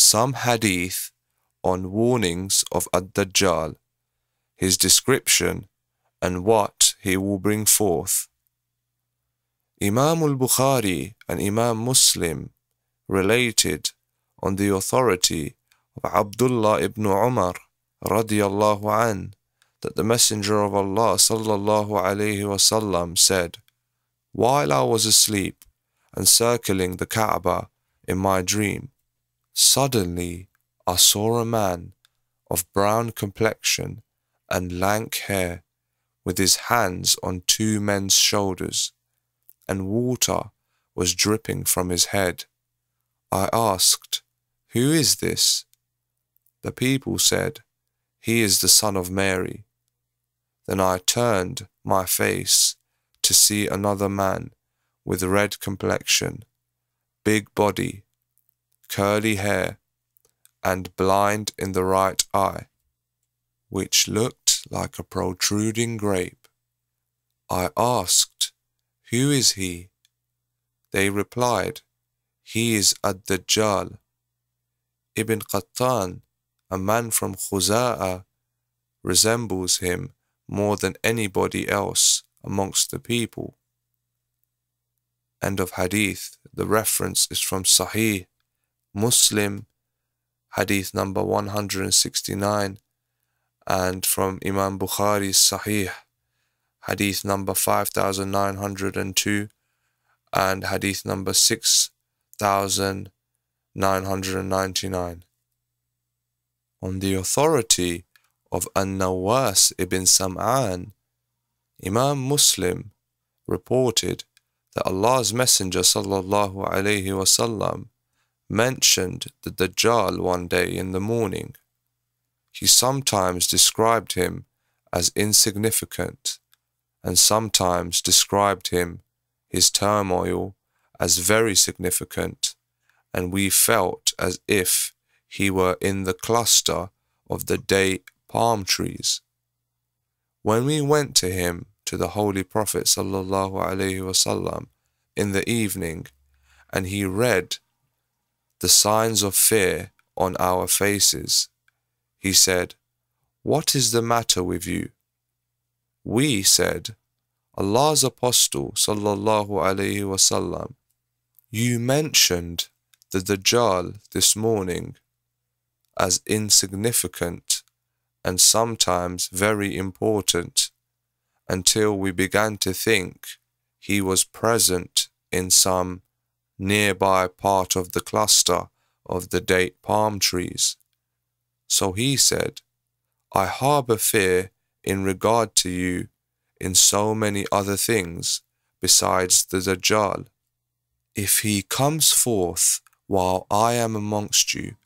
some hadith on warnings of Ad-Dajjal, his description, and what he will bring forth. Imam al-Bukhari and Imam Muslim related on the authority of Abdullah ibn Umar radiyallahu an that the Messenger of Allah sallallahu alayhi wasallam said, While I was asleep and circling the Kaaba in my dream, suddenly I saw a man of brown complexion and lank hair with his hands on two men's shoulders, and water was dripping from his head. I asked, Who is this? The people said, He is the son of Mary. Then I turned my face to see another man with red complexion, big body, curly hair, and blind in the right eye, which looked like a protruding grape. I asked, Who is he? They replied, He is Ad-Dajjal. Ibn Qattan, a man from Khuza'a, resembles him more than anybody else amongst the people. End of Hadith. The reference is from Sahih Muslim, Hadith number 169, and from Imam Bukhari's Sahih, Hadith number 5902, and Hadith number 6999. On the authority of An-Nawas ibn Sam'an, Imam Muslim reported that Allah's Messenger sallallahu alaihi wasallam mentioned the Dajjal one day in the morning. He sometimes described him as insignificant and sometimes described him, his turmoil, as very significant, and we felt as if he were in the cluster of the date palm trees. When we went to him, to the Holy Prophet sallallahu alaihi wasallam, in the evening, and he read the signs of fear on our faces, he said, What is the matter with you? We said, Allah's Apostle sallallahu alaihi wasallam, you mentioned the Dajjal this morning as insignificant and sometimes very important until we began to think he was present in some nearby part of the cluster of the date palm trees. So he said, I harbor fear in regard to you in so many other things besides the Dajjal. If he comes forth while I am amongst you,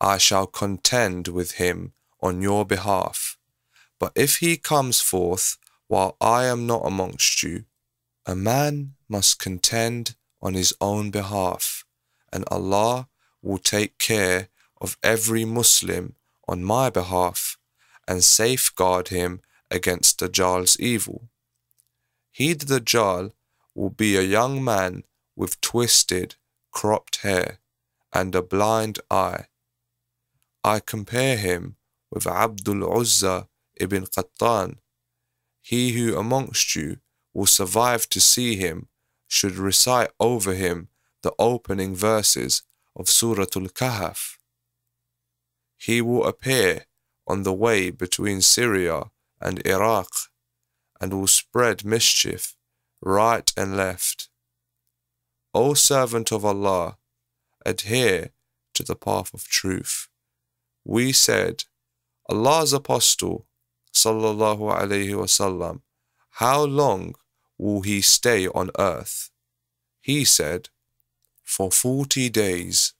I shall contend with him on your behalf. But if he comes forth while I am not amongst you, a man must contend on his own behalf, and Allah will take care of every Muslim on my behalf and safeguard him against Dajjal's evil. He, the Dajjal, will be a young man with twisted, cropped hair and a blind eye. I compare him with Abdul Uzza ibn Qattan. He who amongst you will survive to see him should recite over him the opening verses of Surah Al-Kahf. He will appear on the way between Syria and Iraq and will spread mischief right and left. O servant of Allah, adhere to the path of truth. We said, Allah's Apostle, sallallahu alaihi wasallam, how long will he stay on earth? He said, For forty days,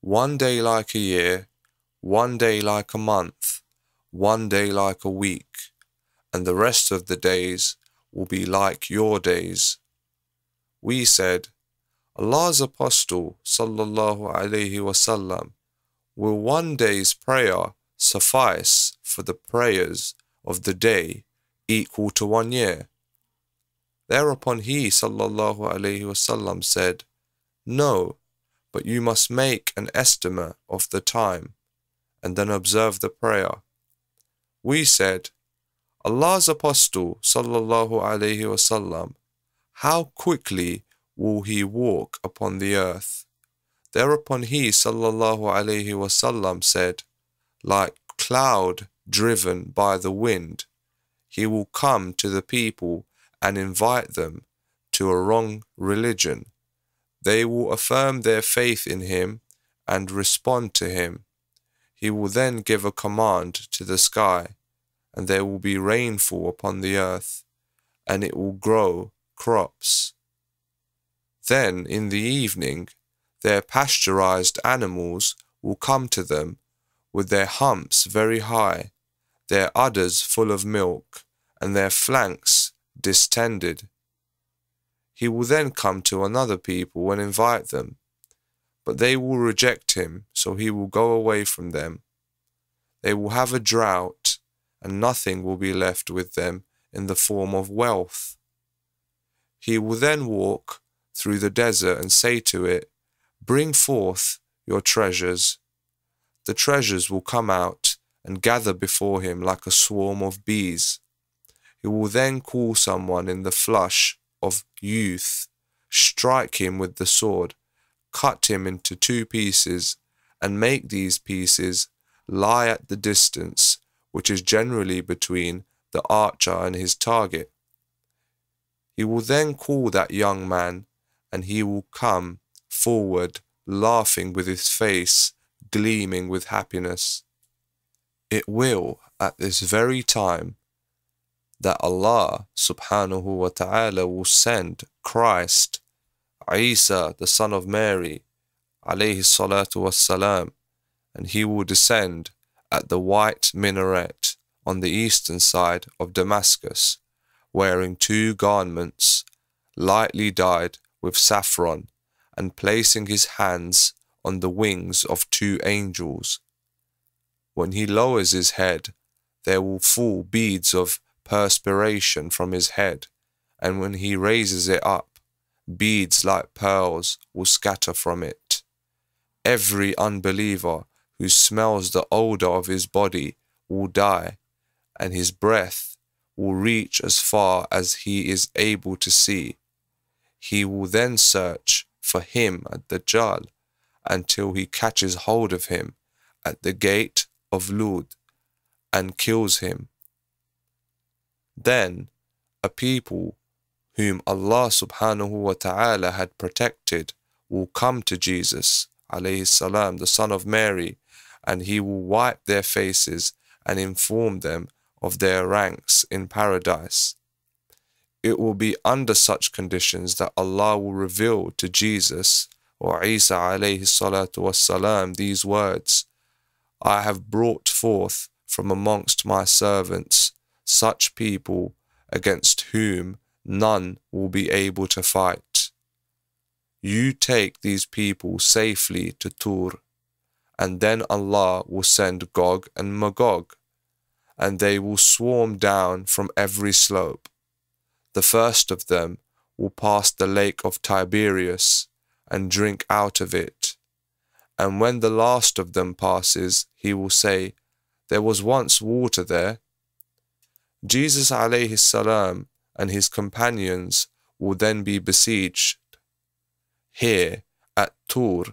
one day like a year, one day like a month, one day like a week, and the rest of the days will be like your days. We said, Allah's Apostle, sallallahu alaihi wasallam, will one day's prayer suffice for the prayers of the day equal to one year. Thereupon he sallallahu alaihi wasallam said, No, but you must make an estimate of the time and then observe the prayer. We said, Allah's Apostle sallallahu alaihi wasallam, how quickly will he walk upon the earth? Thereupon he sallallahu alaihi wasallam said, like cloud driven by the wind, he will come to the people and invite them to a wrong religion. They will affirm their faith in him and respond to him. He will then give a command to the sky, and there will be rainfall upon the earth, and it will grow crops. Then in the evening, their pasteurized animals will come to them with their humps very high, their udders full of milk, and their flanks distended. He will then come to another people and invite them, but they will reject him, so he will go away from them. They will have a drought, and nothing will be left with them in the form of wealth. He will then walk through the desert and say to it, Bring forth your treasures the treasures will come out and gather before him like a swarm of bees. He will then call someone in the flush of youth, strike him with the sword, cut him into two pieces, and make these pieces lie at the distance which is generally between the archer and his target. He will then call that young man, and he will come forward laughing with his face gleaming with happiness. It will, at this very time, that Allah subhanahu wa ta'ala will send Christ, Isa, the son of Mary, alayhi salatu wassalam, and he will descend at the white minaret on the eastern side of Damascus, wearing two garments, lightly dyed with saffron, and placing his hands on the wings of two angels. When he lowers his head, there will fall beads of perspiration from his head, and when he raises it up, beads like pearls will scatter from it. Every unbeliever who smells the odor of his body will die, and his breath will reach as far as he is able to see. He will then search for him at the Dajjal until he catches hold of him at the gate of Lud and kills him. Then a people whom Allah subhanahu wa ta'ala had protected will come to Jesus alayhi salam, the son of Mary, and he will wipe their faces and inform them of their ranks in paradise. It will be under such conditions that Allah will reveal to Jesus or Isa alayhi salatu wassalam these words, I have brought forth from amongst my servants such people against whom none will be able to fight. You take these people safely to Tur, and then Allah will send Gog and Magog, and they will swarm down from every slope. The first of them will pass the lake of Tiberias, and drink out of it. And when the last of them passes, he will say, There was once water there. Jesus alayhi salam and his companions will then be besieged here at Tur,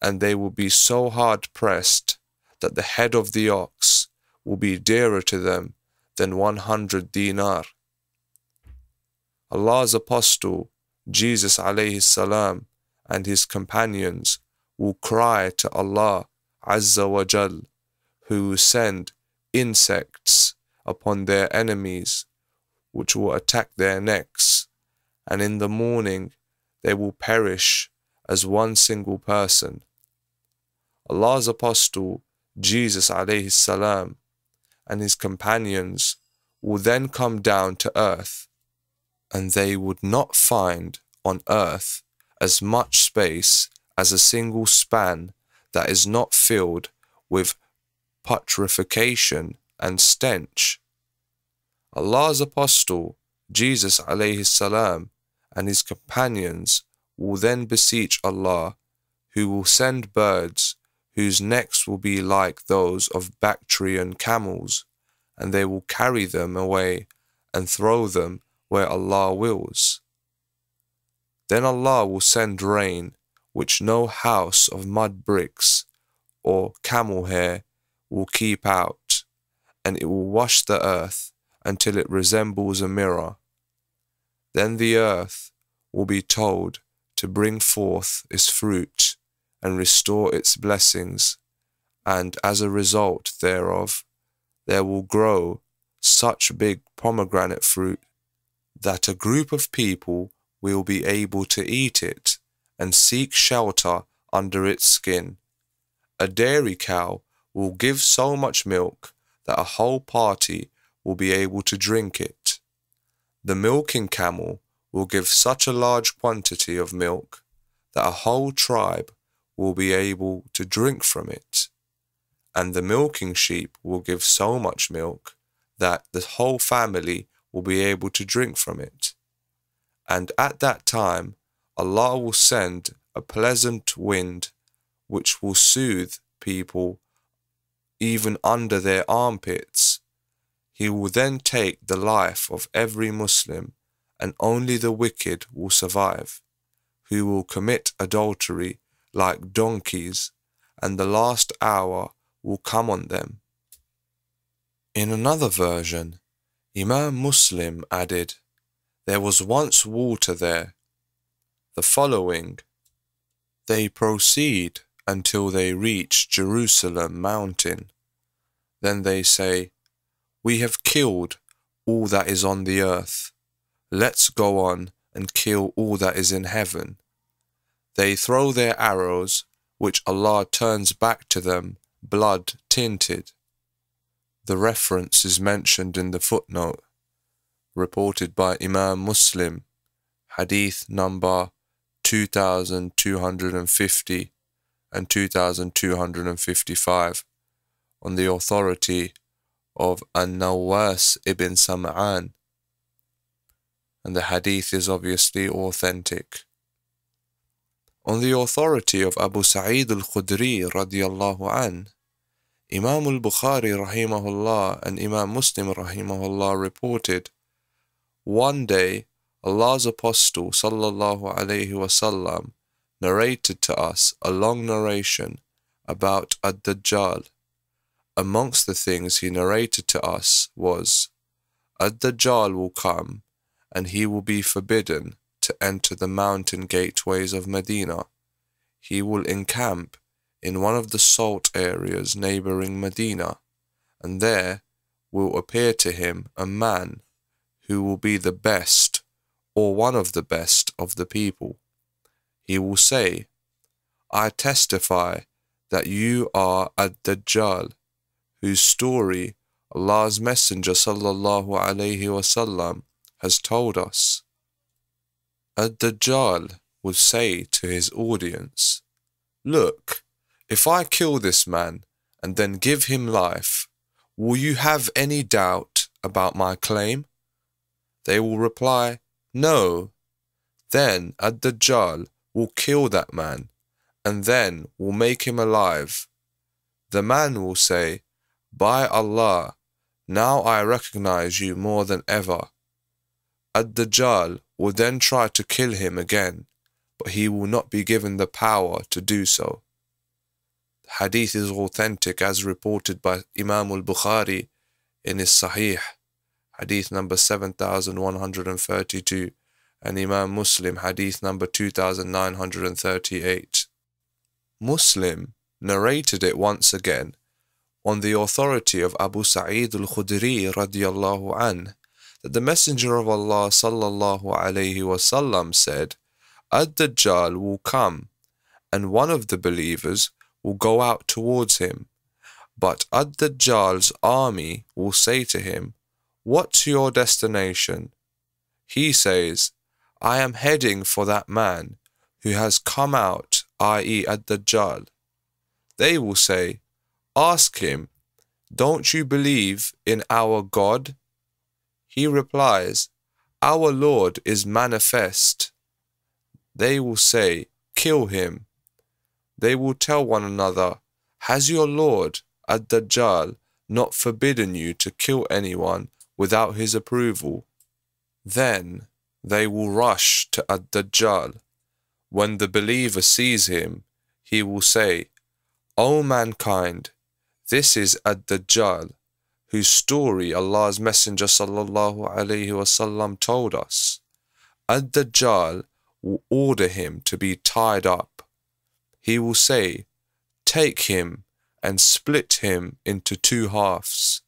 and they will be so hard pressed that the head of the ox will be dearer to them than 100 dinar. Allah's apostle, Jesus alayhi salam, and his companions will cry to Allah Azza wa Jal, who send insects upon their enemies, which will attack their necks, and in the morning they will perish as one single person. Allah's apostle, Jesus alayhi salam, and his companions will then come down to earth, and they would not find on earth as much space as a single span that is not filled with putrefaction and stench. Allah's apostle, Jesus alayhi salam, and his companions will then beseech Allah who will send birds whose necks will be like those of Bactrian camels, and they will carry them away and throw them where Allah wills. Then Allah will send rain, which no house of mud bricks or camel hair will keep out, and it will wash the earth until it resembles a mirror. Then the earth will be told to bring forth its fruit and restore its blessings, and as a result thereof, there will grow such big pomegranate fruit that a group of people will be able to eat it and seek shelter under its skin. A dairy cow will give so much milk that a whole party will be able to drink it. The milking camel will give such a large quantity of milk that a whole tribe will be able to drink from it. And the milking sheep will give so much milk that the whole family will be able to drink from it. And at that time, Allah will send a pleasant wind which will soothe people even under their armpits. He will then take the life of every Muslim, and only the wicked will survive, who will commit adultery like donkeys, and the last hour will come on them. In another version, Imam Muslim added, There was once water there. The following, They proceed until they reach Jerusalem mountain. Then they say, We have killed all that is on the earth. Let's go on and kill all that is in heaven. They throw their arrows, which Allah turns back to them, blood tinted. The reference is mentioned in the footnote, reported by Imam Muslim, Hadith number 2250 and 2255, on the authority of An-Nawas ibn Sam'an, and the hadith is obviously authentic. On the authority of Abu Sa'id al-Khudri radiallahu an, Imam al-Bukhari rahimahullah and Imam Muslim rahimahullah reported, one day Allah's Apostle sallallahu alayhi wasallam narrated to us a long narration about Ad-Dajjal. Amongst the things he narrated to us was, Ad-Dajjal will come, and he will be forbidden to enter the mountain gateways of Medina. He will encamp in one of the salt areas neighboring Medina, and there will appear to him a man who will be the best or one of the best of the people. He will say, I testify that you are Ad-Dajjal, whose story Allah's Messenger sallallahu alaihi wasallam has told us. Ad-Dajjal would say to his audience, Look, if I kill this man and then give him life, will you have any doubt about my claim? They will reply, No. Then Ad-Dajjal will kill that man, and then will make him alive. The man will say, By Allah, now I recognize you more than ever. Ad-Dajjal will then try to kill him again, but he will not be given the power to do so The hadith is authentic as reported by Imam al-Bukhari in his Sahih, hadith number 7132, and Imam Muslim, hadith number 2938. Muslim narrated it once again on the authority of Abu Sa'id al-Khudri radiyallahu an that the Messenger of Allah sallallahu alayhi wasallam said, Ad-Dajjal will come, and one of the believers will go out towards him. But Ad-Dajjal's army will say to him, What's your destination? He says, I am heading for that man who has come out, i.e., Ad-Dajjal. They will say, Ask him, Don't you believe in our God? He replies, Our Lord is manifest. They will say, Kill him. they will tell one another, Has your Lord, Ad-Dajjal, not forbidden you to kill anyone without his approval? Then they will rush to Ad-Dajjal. When the believer sees him, he will say, O mankind, this is Ad-Dajjal, whose story Allah's Messenger wasallam told us. Ad-Dajjal will order him to be tied up. He will say, Take him and split him into two halves.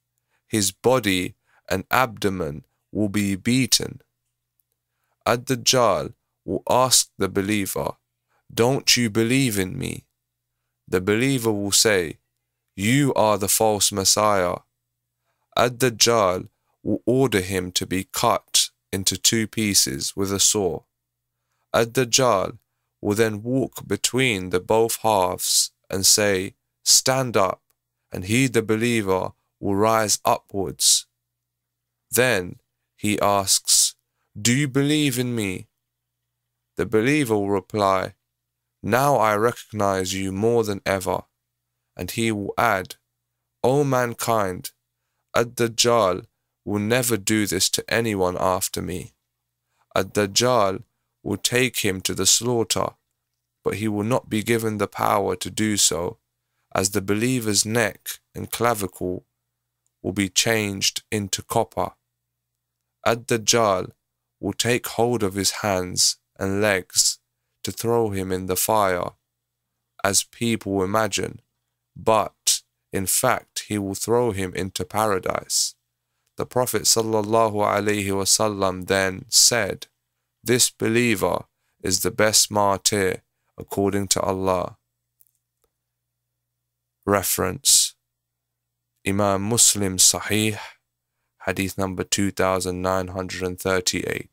His body and abdomen will be beaten. Ad-Dajjal will ask the believer, Don't you believe in me? The believer will say, You are the false Messiah. Ad-Dajjal will order him to be cut into two pieces with a saw. Ad-Dajjal will then walk between the both halves and say, Stand up, and he, the believer, will rise upwards. Then he asks, Do you believe in me? The believer will reply, Now I recognize you more than ever. And he will add, O mankind, Ad-Dajjal will never do this to anyone after me. Ad-Dajjal will take him to the slaughter, but he will not be given the power to do so, as the believer's neck and clavicle will be changed into copper. Ad-Dajjal will take hold of his hands and legs to throw him in the fire, as people imagine, but in fact he will throw him into paradise. The Prophet ﷺ then said, This believer is the best martyr according to Allah. Reference Imam Muslim Sahih, Hadith number 2938.